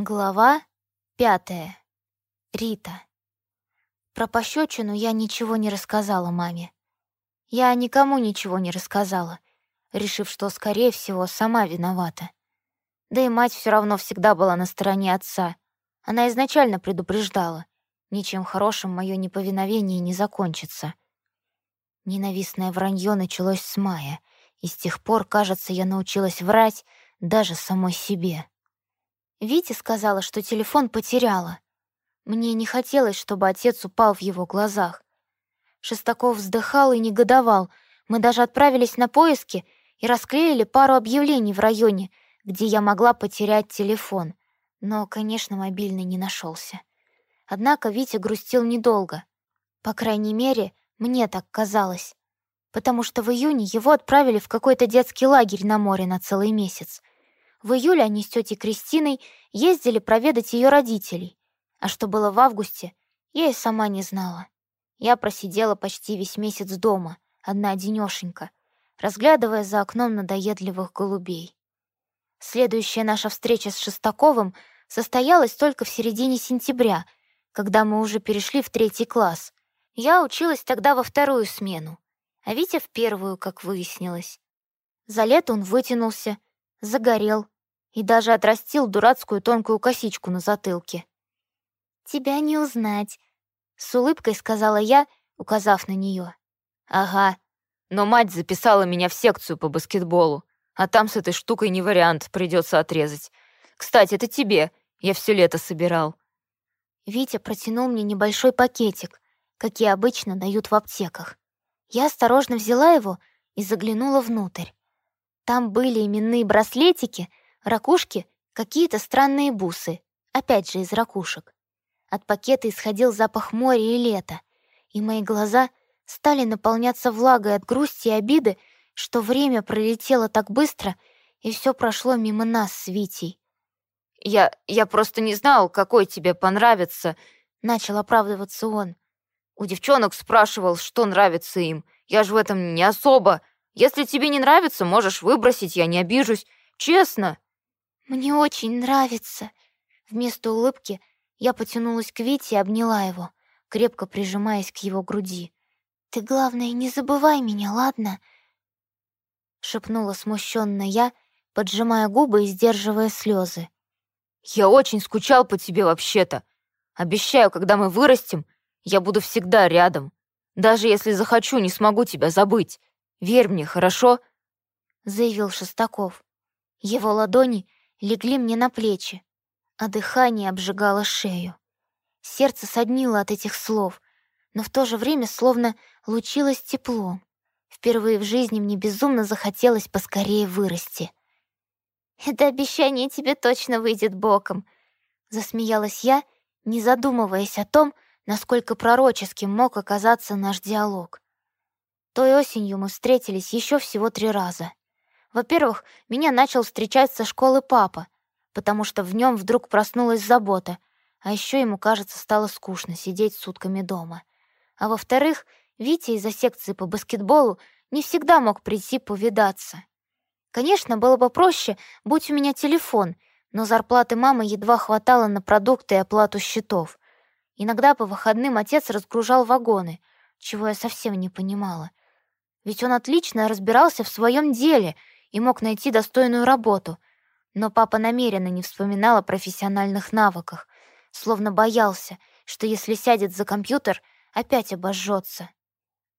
Глава пятая. Рита. Про пощечину я ничего не рассказала маме. Я никому ничего не рассказала, решив, что, скорее всего, сама виновата. Да и мать все равно всегда была на стороне отца. Она изначально предупреждала, ничем хорошим мое неповиновение не закончится. Ненавистное вранье началось с мая, и с тех пор, кажется, я научилась врать даже самой себе. Витя сказала, что телефон потеряла. Мне не хотелось, чтобы отец упал в его глазах. Шестаков вздыхал и негодовал. Мы даже отправились на поиски и расклеили пару объявлений в районе, где я могла потерять телефон. Но, конечно, мобильный не нашелся. Однако Витя грустил недолго. По крайней мере, мне так казалось. Потому что в июне его отправили в какой-то детский лагерь на море на целый месяц. В июле они с тетей Кристиной ездили проведать ее родителей. А что было в августе, я и сама не знала. Я просидела почти весь месяц дома, одна одинёшенька, разглядывая за окном надоедливых голубей. Следующая наша встреча с Шестаковым состоялась только в середине сентября, когда мы уже перешли в третий класс. Я училась тогда во вторую смену, а Витя в первую, как выяснилось. За лето он вытянулся, загорел и даже отрастил дурацкую тонкую косичку на затылке. «Тебя не узнать», — с улыбкой сказала я, указав на нее. «Ага, но мать записала меня в секцию по баскетболу, а там с этой штукой не вариант, придется отрезать. Кстати, это тебе, я все лето собирал». Витя протянул мне небольшой пакетик, какие обычно дают в аптеках. Я осторожно взяла его и заглянула внутрь. Там были именные браслетики, ракушки, какие-то странные бусы, опять же из ракушек. От пакета исходил запах моря и лета, и мои глаза стали наполняться влагой от грусти и обиды, что время пролетело так быстро, и все прошло мимо нас с Витей. «Я... я просто не знал, какой тебе понравится», — начал оправдываться он. «У девчонок спрашивал, что нравится им. Я же в этом не особо. Если тебе не нравится, можешь выбросить, я не обижусь. Честно». «Мне очень нравится». Вместо улыбки я потянулась к Вите и обняла его, крепко прижимаясь к его груди. «Ты, главное, не забывай меня, ладно?» Шепнула смущенно я, поджимая губы и сдерживая слезы. «Я очень скучал по тебе вообще-то. Обещаю, когда мы вырастем, я буду всегда рядом. Даже если захочу, не смогу тебя забыть. Верь мне, хорошо?» Заявил Шестаков. Его ладони легли мне на плечи, а дыхание обжигало шею. Сердце соднило от этих слов, но в то же время словно лучилось теплом. Впервые в жизни мне безумно захотелось поскорее вырасти. «Это обещание тебе точно выйдет боком», — засмеялась я, не задумываясь о том, насколько пророческим мог оказаться наш диалог. Той осенью мы встретились еще всего три раза. Во-первых, меня начал встречать со школы папа, потому что в нем вдруг проснулась забота, а еще ему, кажется, стало скучно сидеть сутками дома. А во-вторых, Витя из-за секции по баскетболу не всегда мог прийти повидаться. Конечно, было бы проще, будь у меня телефон, но зарплаты мамы едва хватало на продукты и оплату счетов. Иногда по выходным отец разгружал вагоны, чего я совсем не понимала. Ведь он отлично разбирался в своем деле и мог найти достойную работу. Но папа намеренно не вспоминал о профессиональных навыках, словно боялся, что если сядет за компьютер, опять обожжется.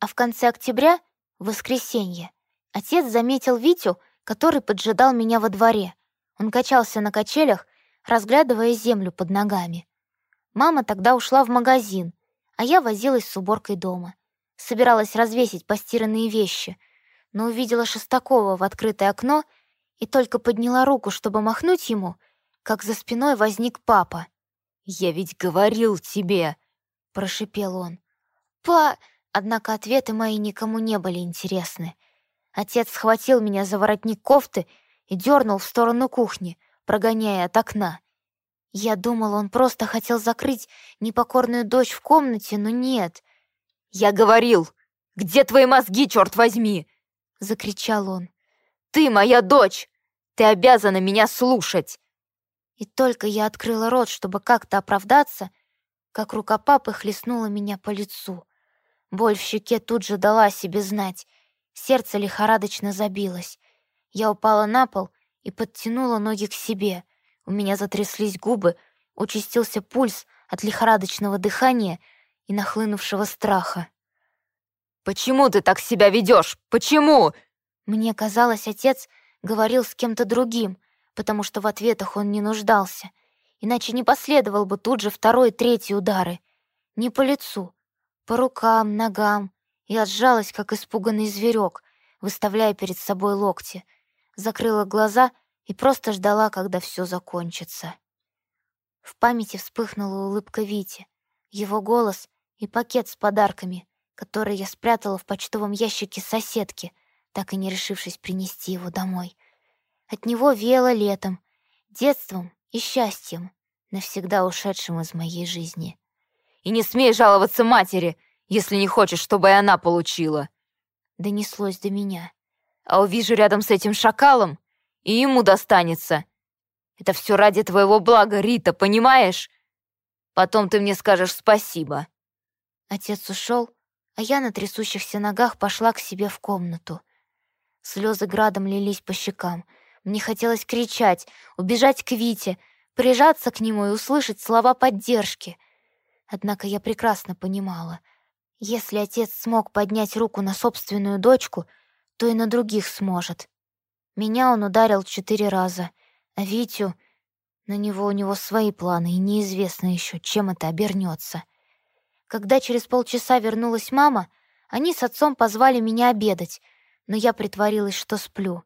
А в конце октября, в воскресенье, отец заметил Витю, который поджидал меня во дворе. Он качался на качелях, разглядывая землю под ногами. Мама тогда ушла в магазин, а я возилась с уборкой дома. Собиралась развесить постиранные вещи, но увидела Шестакова в открытое окно и только подняла руку, чтобы махнуть ему, как за спиной возник папа. «Я ведь говорил тебе!» — прошипел он. «Па...» Однако ответы мои никому не были интересны. Отец схватил меня за воротник кофты и дернул в сторону кухни, прогоняя от окна. Я думал, он просто хотел закрыть непокорную дочь в комнате, но нет. «Я говорил! Где твои мозги, черт возьми?» — закричал он. «Ты моя дочь! Ты обязана меня слушать!» И только я открыла рот, чтобы как-то оправдаться, как рука папы хлестнула меня по лицу. Боль в щеке тут же дала себе знать. Сердце лихорадочно забилось. Я упала на пол и подтянула ноги к себе. У меня затряслись губы, участился пульс от лихорадочного дыхания и нахлынувшего страха. «Почему ты так себя ведешь? Почему?» Мне казалось, отец говорил с кем-то другим, потому что в ответах он не нуждался. Иначе не последовал бы тут же второй и третий удары. Не по лицу, по рукам, ногам. Я сжалась, как испуганный зверек, выставляя перед собой локти. Закрыла глаза и просто ждала, когда все закончится. В памяти вспыхнула улыбка Вити, его голос и пакет с подарками, который я спрятала в почтовом ящике соседки, так и не решившись принести его домой. От него веяло летом, детством и счастьем, навсегда ушедшим из моей жизни. «И не смей жаловаться матери, если не хочешь, чтобы и она получила!» Донеслось до меня. «А увижу рядом с этим шакалом, и ему достанется. Это все ради твоего блага, Рита, понимаешь? Потом ты мне скажешь спасибо». Отец ушел, а я на трясущихся ногах пошла к себе в комнату. Слезы градом лились по щекам. Мне хотелось кричать, убежать к Вите, прижаться к нему и услышать слова поддержки. Однако я прекрасно понимала, если отец смог поднять руку на собственную дочку, то и на других сможет. Меня он ударил четыре раза, а Витю... На него у него свои планы, и неизвестно еще, чем это обернется. Когда через полчаса вернулась мама, они с отцом позвали меня обедать, но я притворилась, что сплю.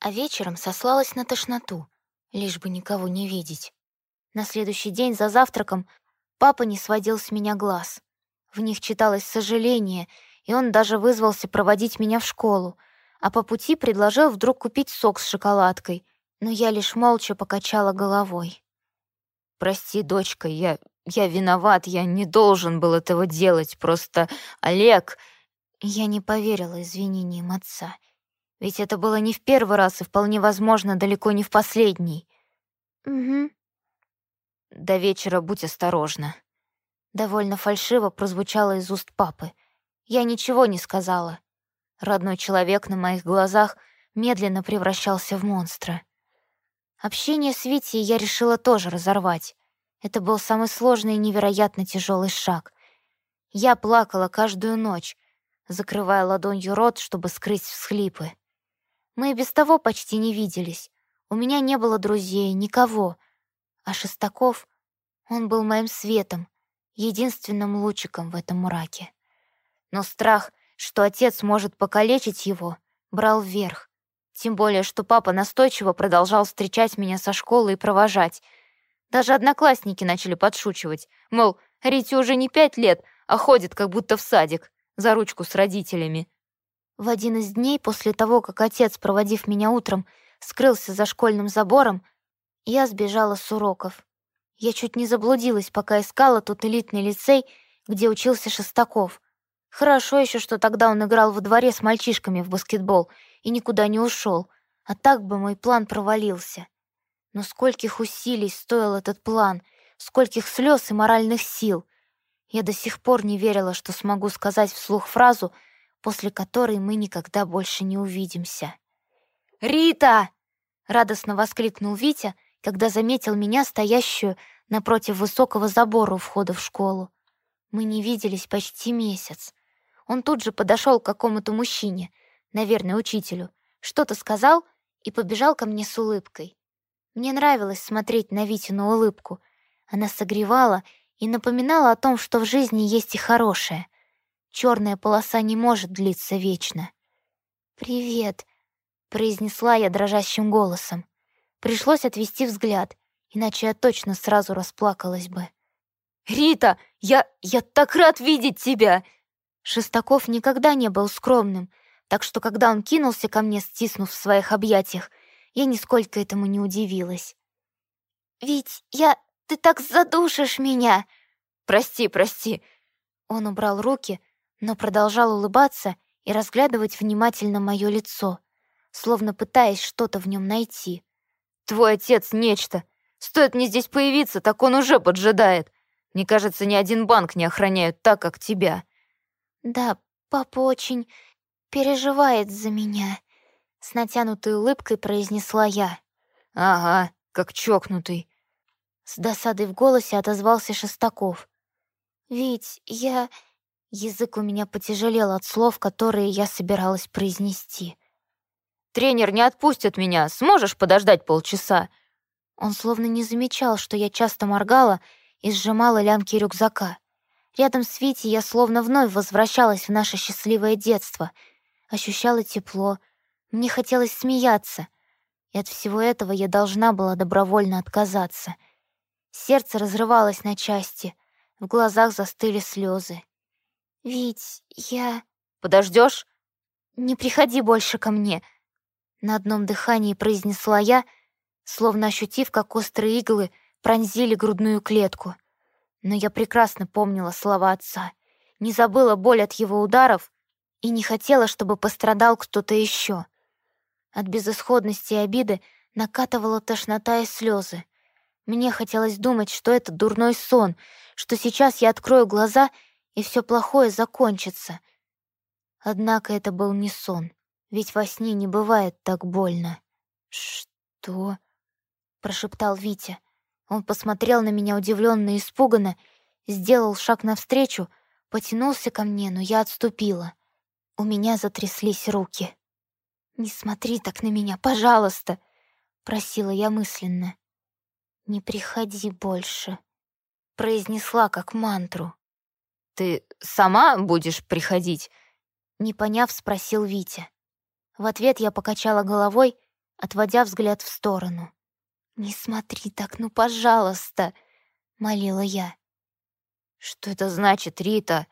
А вечером сослалась на тошноту, лишь бы никого не видеть. На следующий день за завтраком папа не сводил с меня глаз. В них читалось сожаление, и он даже вызвался проводить меня в школу, а по пути предложил вдруг купить сок с шоколадкой, но я лишь молча покачала головой. «Прости, дочка, я я виноват, я не должен был этого делать, просто Олег...» Я не поверила извинениям отца. Ведь это было не в первый раз и вполне возможно далеко не в последний. «Угу». «До вечера будь осторожна». Довольно фальшиво прозвучало из уст папы. Я ничего не сказала. Родной человек на моих глазах медленно превращался в монстра. Общение с Витей я решила тоже разорвать. Это был самый сложный и невероятно тяжелый шаг. Я плакала каждую ночь, закрывая ладонью рот, чтобы скрыть всхлипы. Мы и без того почти не виделись. У меня не было друзей, никого. А Шестаков, он был моим светом, единственным лучиком в этом мраке. Но страх, что отец может покалечить его, брал вверх. Тем более, что папа настойчиво продолжал встречать меня со школы и провожать — даже одноклассники начали подшучивать, мол, Рите уже не пять лет, а ходит как будто в садик, за ручку с родителями. В один из дней после того, как отец, проводив меня утром, скрылся за школьным забором, я сбежала с уроков. Я чуть не заблудилась, пока искала тот элитный лицей, где учился Шестаков. Хорошо еще, что тогда он играл во дворе с мальчишками в баскетбол и никуда не ушел, а так бы мой план провалился. Но скольких усилий стоил этот план, скольких слез и моральных сил. Я до сих пор не верила, что смогу сказать вслух фразу, после которой мы никогда больше не увидимся. «Рита!» — радостно воскликнул Витя, когда заметил меня, стоящую напротив высокого забора у входа в школу. Мы не виделись почти месяц. Он тут же подошел к какому-то мужчине, наверное, учителю, что-то сказал и побежал ко мне с улыбкой. Мне нравилось смотреть на Витину улыбку. Она согревала и напоминала о том, что в жизни есть и хорошее. Черная полоса не может длиться вечно. «Привет», — произнесла я дрожащим голосом. Пришлось отвести взгляд, иначе я точно сразу расплакалась бы. «Рита, я... я так рад видеть тебя!» Шестаков никогда не был скромным, так что когда он кинулся ко мне, стиснув в своих объятиях, я нисколько этому не удивилась. «Ведь я... Ты так задушишь меня!» «Прости, прости!» Он убрал руки, но продолжал улыбаться и разглядывать внимательно мое лицо, словно пытаясь что-то в нем найти. «Твой отец — нечто. Стоит мне здесь появиться, так он уже поджидает. Мне кажется, ни один банк не охраняют так, как тебя». «Да, папа очень переживает за меня», — с натянутой улыбкой произнесла я. «Ага, как чокнутый», — с досадой в голосе отозвался Шестаков. «Ведь я...» Язык у меня потяжелел от слов, которые я собиралась произнести. «Тренер не отпустит меня. Сможешь подождать полчаса?» Он словно не замечал, что я часто моргала и сжимала лямки рюкзака. Рядом с Витей я словно вновь возвращалась в наше счастливое детство. Ощущала тепло. Мне хотелось смеяться. И от всего этого я должна была добровольно отказаться. Сердце разрывалось на части. В глазах застыли слезы. «Вить, я...» «Подождешь?» «Не приходи больше ко мне», — на одном дыхании произнесла я, словно ощутив, как острые иглы пронзили грудную клетку. Но я прекрасно помнила слова отца, не забыла боль от его ударов и не хотела, чтобы пострадал кто-то еще. От безысходности и обиды накатывала тошнота и слезы. Мне хотелось думать, что это дурной сон, что сейчас я открою глаза, и все плохое закончится. Однако это был не сон, ведь во сне не бывает так больно. «Что?» — прошептал Витя. Он посмотрел на меня удивленно и испуганно, сделал шаг навстречу, потянулся ко мне, но я отступила. У меня затряслись руки. «Не смотри так на меня, пожалуйста!» — просила я мысленно. «Не приходи больше», — произнесла как мантру. «Ты сама будешь приходить?» Не поняв, спросил Витя. В ответ я покачала головой, отводя взгляд в сторону. «Не смотри так, ну, пожалуйста!» — молила я. «Что это значит, Рита?»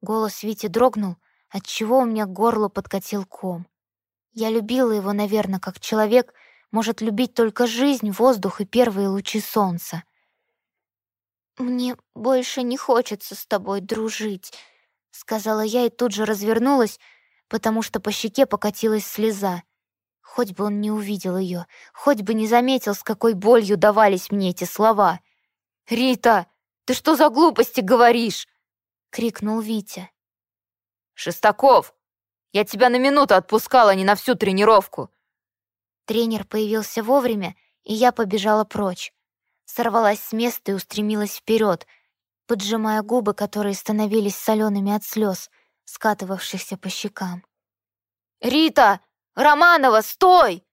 Голос Вити дрогнул, отчего у меня к горлу подкатил ком. Я любила его, наверное, как человек может любить только жизнь, воздух и первые лучи солнца. «Мне больше не хочется с тобой дружить», — сказала я и тут же развернулась, потому что по щеке покатилась слеза. Хоть бы он не увидел ее, хоть бы не заметил, с какой болью давались мне эти слова. «Рита, ты что за глупости говоришь?» — крикнул Витя. «Шестаков, я тебя на минуту отпускала, а не на всю тренировку». Тренер появился вовремя, и я побежала прочь. Сорвалась с места и устремилась вперед, поджимая губы, которые становились солеными от слез, скатывавшихся по щекам. «Рита, «Романова, стой!»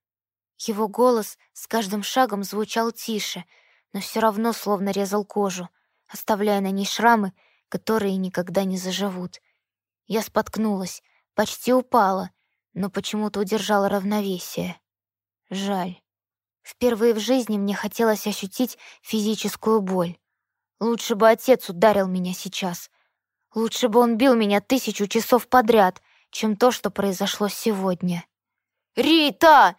Его голос с каждым шагом звучал тише, но все равно словно резал кожу, оставляя на ней шрамы, которые никогда не заживут. Я споткнулась, почти упала, но почему-то удержала равновесие. Жаль. Впервые в жизни мне хотелось ощутить физическую боль. Лучше бы отец ударил меня сейчас. Лучше бы он бил меня тысячу часов подряд, чем то, что произошло сегодня. «Рита!»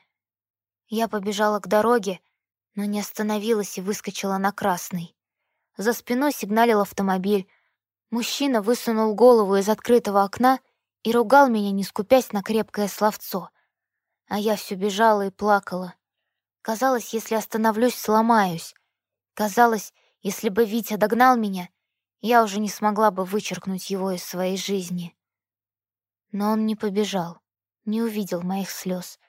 Я побежала к дороге, но не остановилась и выскочила на красный. За спиной сигналил автомобиль. Мужчина высунул голову из открытого окна и ругал меня, не скупясь на крепкое словцо. А я все бежала и плакала. Казалось, если остановлюсь, сломаюсь. Казалось, если бы Витя догнал меня, я уже не смогла бы вычеркнуть его из своей жизни. Но он не побежал не увидел моих слез,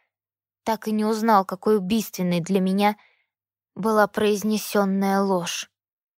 так и не узнал, какой убийственной для меня была произнесенная ложь.